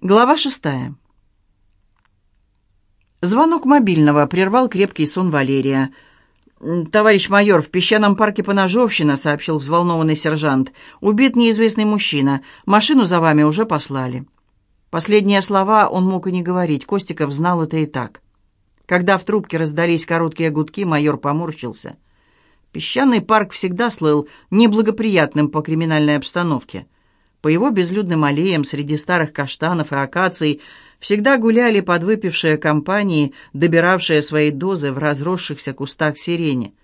Глава шестая. Звонок мобильного прервал крепкий сон Валерия. «Товарищ майор, в песчаном парке поножовщина», — сообщил взволнованный сержант. «Убит неизвестный мужчина. Машину за вами уже послали». Последние слова он мог и не говорить. Костиков знал это и так. Когда в трубке раздались короткие гудки, майор поморщился. Песчаный парк всегда слыл неблагоприятным по криминальной обстановке — по его безлюдным аллеям среди старых каштанов и акаций всегда гуляли подвыпившие компании, добиравшие свои дозы в разросшихся кустах сирени.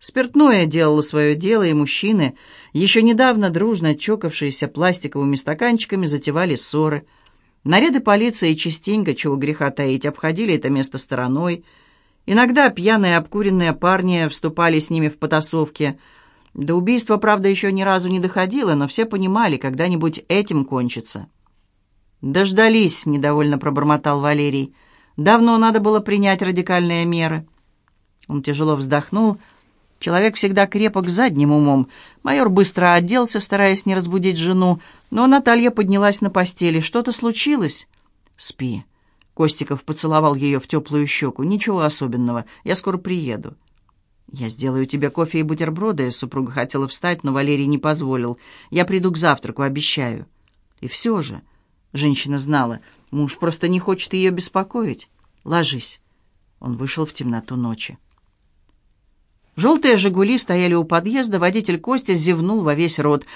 Спиртное делало свое дело, и мужчины, еще недавно дружно чокавшиеся пластиковыми стаканчиками, затевали ссоры. Наряды полиции частенько, чего греха таить, обходили это место стороной. Иногда пьяные обкуренные парни вступали с ними в потасовки – до убийства, правда, еще ни разу не доходило, но все понимали, когда-нибудь этим кончится. «Дождались», — недовольно пробормотал Валерий. «Давно надо было принять радикальные меры». Он тяжело вздохнул. Человек всегда крепок задним умом. Майор быстро оделся, стараясь не разбудить жену, но Наталья поднялась на постели. «Что-то случилось?» «Спи». Костиков поцеловал ее в теплую щеку. «Ничего особенного. Я скоро приеду». «Я сделаю тебе кофе и бутерброды», — супруга хотела встать, но Валерий не позволил. «Я приду к завтраку, обещаю». И все же, женщина знала, муж просто не хочет ее беспокоить. «Ложись». Он вышел в темноту ночи. Желтые «Жигули» стояли у подъезда, водитель Костя зевнул во весь рот.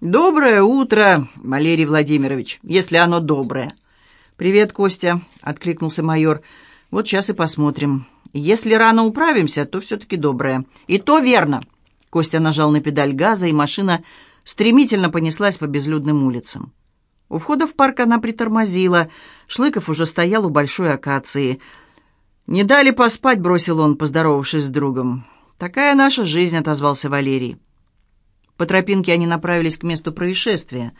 «Доброе утро, Валерий Владимирович, если оно доброе». «Привет, Костя», — откликнулся майор. «Вот сейчас и посмотрим». Если рано управимся, то все-таки доброе. И то верно. Костя нажал на педаль газа, и машина стремительно понеслась по безлюдным улицам. У входа в парк она притормозила. Шлыков уже стоял у большой акации. «Не дали поспать», — бросил он, поздоровавшись с другом. «Такая наша жизнь», — отозвался Валерий. По тропинке они направились к месту происшествия.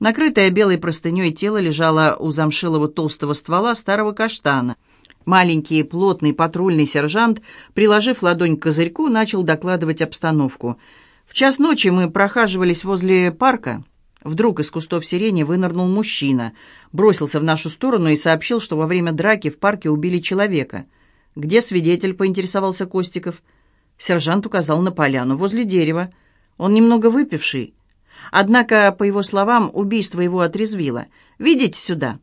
Накрытое белой простыней тело лежало у замшилого толстого ствола старого каштана — Маленький плотный патрульный сержант, приложив ладонь к козырьку, начал докладывать обстановку. В час ночи мы прохаживались возле парка. Вдруг из кустов сирени вынырнул мужчина, бросился в нашу сторону и сообщил, что во время драки в парке убили человека. «Где свидетель?» — поинтересовался Костиков. Сержант указал на поляну, возле дерева. Он немного выпивший. Однако, по его словам, убийство его отрезвило. «Видите сюда?»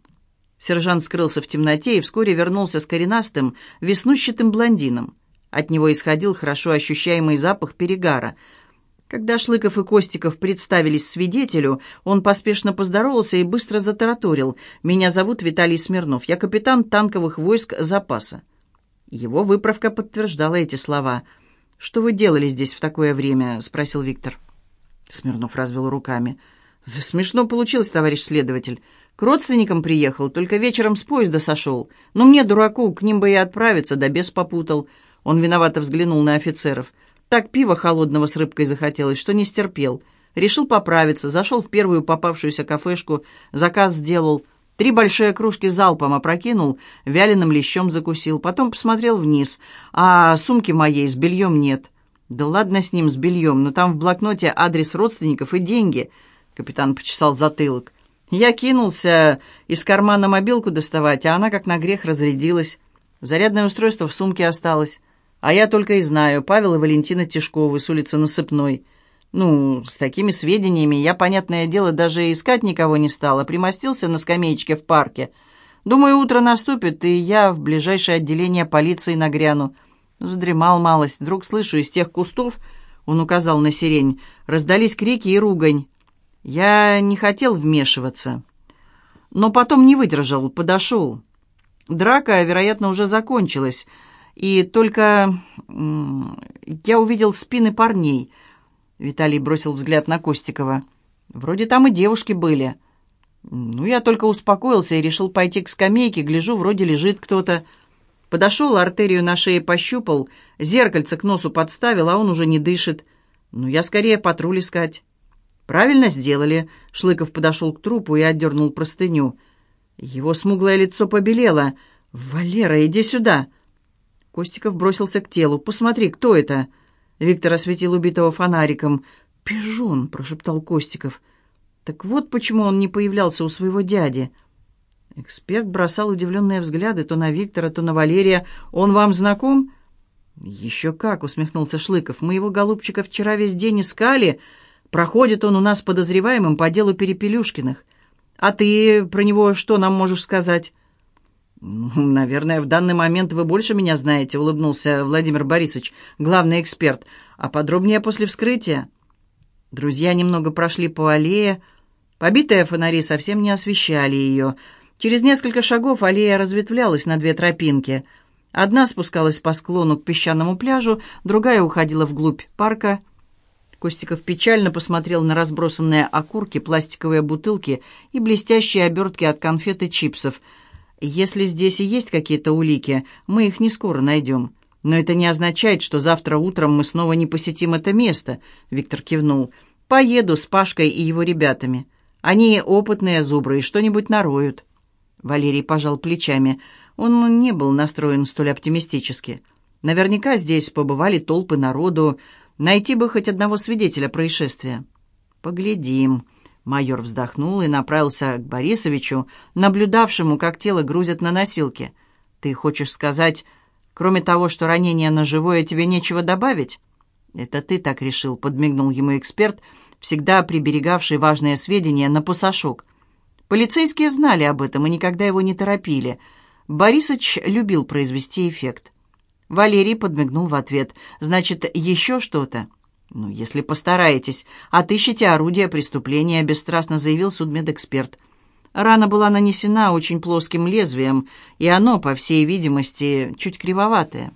Сержант скрылся в темноте и вскоре вернулся с коренастым, веснущатым блондином. От него исходил хорошо ощущаемый запах перегара. Когда Шлыков и Костиков представились свидетелю, он поспешно поздоровался и быстро затараторил. «Меня зовут Виталий Смирнов. Я капитан танковых войск запаса». Его выправка подтверждала эти слова. «Что вы делали здесь в такое время?» — спросил Виктор. Смирнов развел руками. «Смешно получилось, товарищ следователь. К родственникам приехал, только вечером с поезда сошел. Но мне, дураку, к ним бы и отправиться, да без попутал. Он виновато взглянул на офицеров. Так пива холодного с рыбкой захотелось, что не стерпел. Решил поправиться, зашел в первую попавшуюся кафешку, заказ сделал. Три большие кружки залпом опрокинул, вяленым лещом закусил. Потом посмотрел вниз, а сумки моей с бельем нет. Да ладно с ним, с бельем, но там в блокноте адрес родственников и деньги. Капитан почесал затылок. Я кинулся из кармана мобилку доставать, а она как на грех разрядилась. Зарядное устройство в сумке осталось. А я только и знаю, Павел и Валентина Тишковы с улицы Насыпной. Ну, с такими сведениями я, понятное дело, даже искать никого не стала. Примостился на скамеечке в парке. Думаю, утро наступит, и я в ближайшее отделение полиции нагряну. Задремал малость. Вдруг слышу из тех кустов, он указал на сирень, раздались крики и ругань. Я не хотел вмешиваться, но потом не выдержал, подошел. Драка, вероятно, уже закончилась, и только я увидел спины парней. Виталий бросил взгляд на Костикова. Вроде там и девушки были. Ну, я только успокоился и решил пойти к скамейке, гляжу, вроде лежит кто-то. Подошел, артерию на шее пощупал, зеркальце к носу подставил, а он уже не дышит. Ну, я скорее патруль искать. «Правильно сделали». Шлыков подошел к трупу и отдернул простыню. Его смуглое лицо побелело. «Валера, иди сюда!» Костиков бросился к телу. «Посмотри, кто это?» Виктор осветил убитого фонариком. «Пижон», — прошептал Костиков. «Так вот почему он не появлялся у своего дяди». Эксперт бросал удивленные взгляды то на Виктора, то на Валерия. «Он вам знаком?» «Еще как!» — усмехнулся Шлыков. «Мы его, голубчика, вчера весь день искали. Проходит он у нас подозреваемым по делу Перепелюшкиных. А ты про него что нам можешь сказать?» «Ну, «Наверное, в данный момент вы больше меня знаете», — улыбнулся Владимир Борисович, главный эксперт. «А подробнее после вскрытия?» Друзья немного прошли по аллее. Побитые фонари совсем не освещали ее. Через несколько шагов аллея разветвлялась на две тропинки. Одна спускалась по склону к песчаному пляжу, другая уходила вглубь парка. Костиков печально посмотрел на разбросанные окурки, пластиковые бутылки и блестящие обертки от конфет и чипсов — если здесь и есть какие-то улики, мы их не скоро найдем. Но это не означает, что завтра утром мы снова не посетим это место», — Виктор кивнул. «Поеду с Пашкой и его ребятами. Они опытные зубры и что-нибудь нароют». Валерий пожал плечами. Он не был настроен столь оптимистически. Наверняка здесь побывали толпы народу. Найти бы хоть одного свидетеля происшествия. «Поглядим», Майор вздохнул и направился к Борисовичу, наблюдавшему, как тело грузят на носилки. «Ты хочешь сказать, кроме того, что ранение ножевое, тебе нечего добавить?» «Это ты так решил», — подмигнул ему эксперт, всегда приберегавший важные сведения на посошок. Полицейские знали об этом и никогда его не торопили. Борисович любил произвести эффект. Валерий подмигнул в ответ. «Значит, еще что-то?» «Ну, если постараетесь, отыщите орудие преступления», — бесстрастно заявил судмедэксперт. Рана была нанесена очень плоским лезвием, и оно, по всей видимости, чуть кривоватое.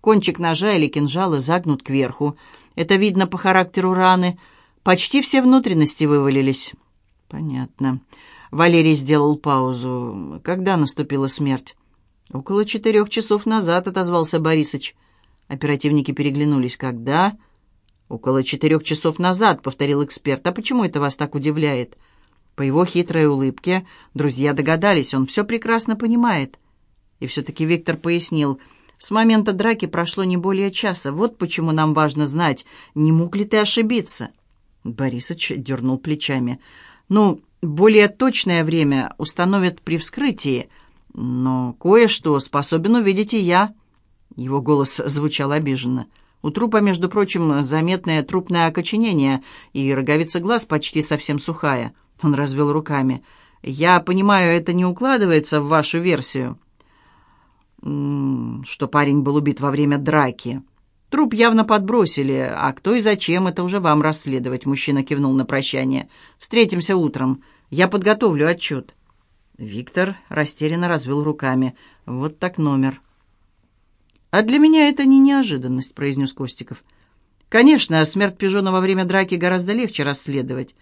Кончик ножа или кинжала загнут кверху. Это видно по характеру раны. Почти все внутренности вывалились. Понятно. Валерий сделал паузу. Когда наступила смерть? Около четырех часов назад, отозвался Борисыч. Оперативники переглянулись. Когда? «Около четырех часов назад», — повторил эксперт. «А почему это вас так удивляет?» По его хитрой улыбке друзья догадались, он все прекрасно понимает. И все-таки Виктор пояснил, «С момента драки прошло не более часа. Вот почему нам важно знать, не мог ли ты ошибиться». Борисыч дернул плечами. «Ну, более точное время установят при вскрытии, но кое-что способен увидеть и я». Его голос звучал обиженно. У трупа, между прочим, заметное трупное окоченение, и роговица глаз почти совсем сухая. Он развел руками. «Я понимаю, это не укладывается в вашу версию, что парень был убит во время драки. Труп явно подбросили, а кто и зачем, это уже вам расследовать», — мужчина кивнул на прощание. «Встретимся утром. Я подготовлю отчет». Виктор растерянно развел руками. «Вот так номер». «А для меня это не неожиданность», — произнес Костиков. «Конечно, смерть Пижона во время драки гораздо легче расследовать.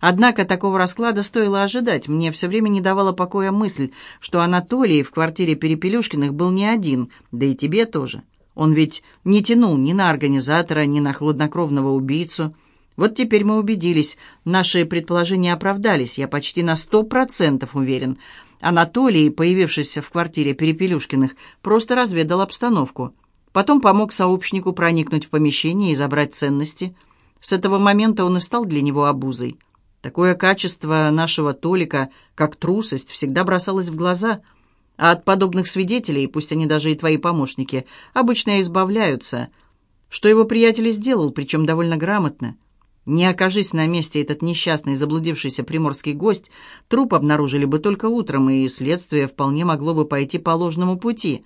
Однако такого расклада стоило ожидать. Мне все время не давала покоя мысль, что Анатолий в квартире Перепелюшкиных был не один, да и тебе тоже. Он ведь не тянул ни на организатора, ни на хладнокровного убийцу. Вот теперь мы убедились, наши предположения оправдались, я почти на сто процентов уверен». Анатолий, появившийся в квартире Перепелюшкиных, просто разведал обстановку. Потом помог сообщнику проникнуть в помещение и забрать ценности. С этого момента он и стал для него обузой. Такое качество нашего Толика, как трусость, всегда бросалось в глаза. А от подобных свидетелей, пусть они даже и твои помощники, обычно избавляются. Что его приятель сделал, причем довольно грамотно – не окажись на месте этот несчастный заблудившийся приморский гость, труп обнаружили бы только утром, и следствие вполне могло бы пойти по ложному пути.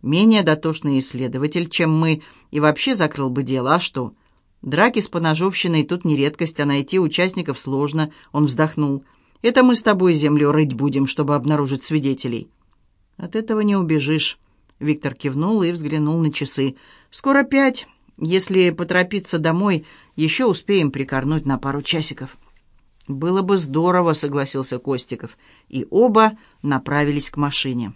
Менее дотошный исследователь, чем мы, и вообще закрыл бы дело. А что? Драки с поножовщиной тут не редкость, а найти участников сложно. Он вздохнул. Это мы с тобой землю рыть будем, чтобы обнаружить свидетелей. От этого не убежишь. Виктор кивнул и взглянул на часы. «Скоро пять. Если поторопиться домой, еще успеем прикорнуть на пару часиков». «Было бы здорово», — согласился Костиков, и оба направились к машине.